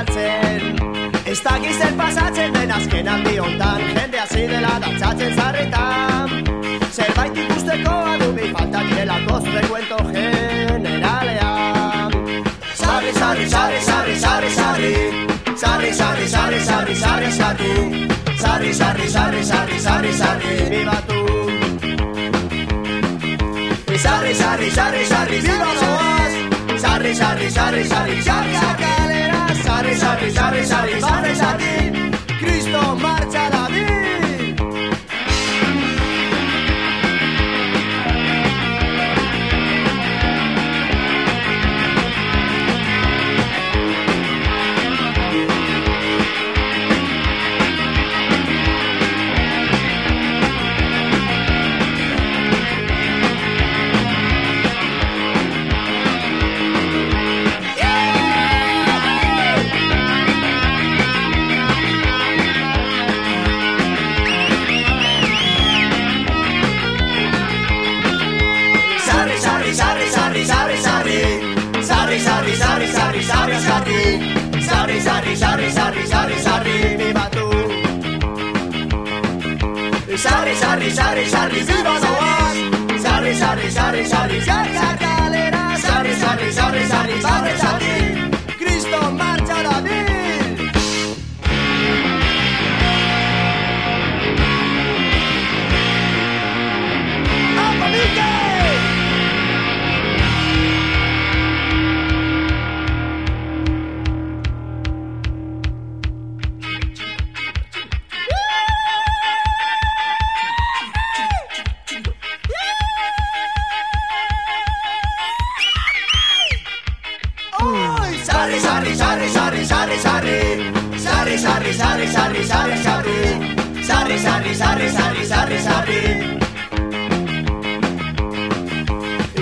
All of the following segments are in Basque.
estaltzen Ez dakiz zer pasatzen den azken handi hontan Jende hasi dela dantzatzen zarritan Zerbait ikusteko adubi falta direlako zure kuento generalean Sarri, sarri, sarri, sarri, sarri, sarri Sarri, sarri, sarri, sarri, sarri, sarri Sarri, sarri, sarri, sarri, sarri, sarri Bibatu Sarri, sarri, sarri, sarri, viva Noaz Sarri, sarri, sarri, sarri, sarri, kalera Sarri, sarri, sarri, sarri, sarri, sarri Sare, sare, sare, sare, sare, marcha sarri, sarri, sarri, sarri Bibatu Sarri, sarri, sarri, sarri, viva Noaz Sarri, sarri, sarri, sarri, sarri, kalera Sarri, sarri, sarri, sarri, sarri, sarri, sarri, sarri, sarri, sarri, sarri Sarri, sarri, sarri, sarri, sarri, sarri Sarri, sarri, sarri, sarri, sarri, sarri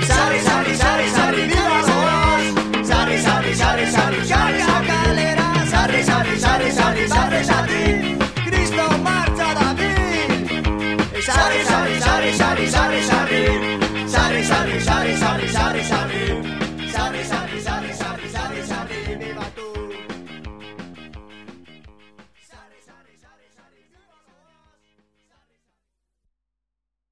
Sarri, sarri, sarri, sarri, viva Noaz Sarri, sarri, sarri, sarri, sarri, kalera Sarri, sarri, sarri, sarri, sarri, sarri Cristo marcha David Sarri, sarri, sarri, sarri, sarri, sarri Sarri, sarri, sarri, sarri, sarri, sarri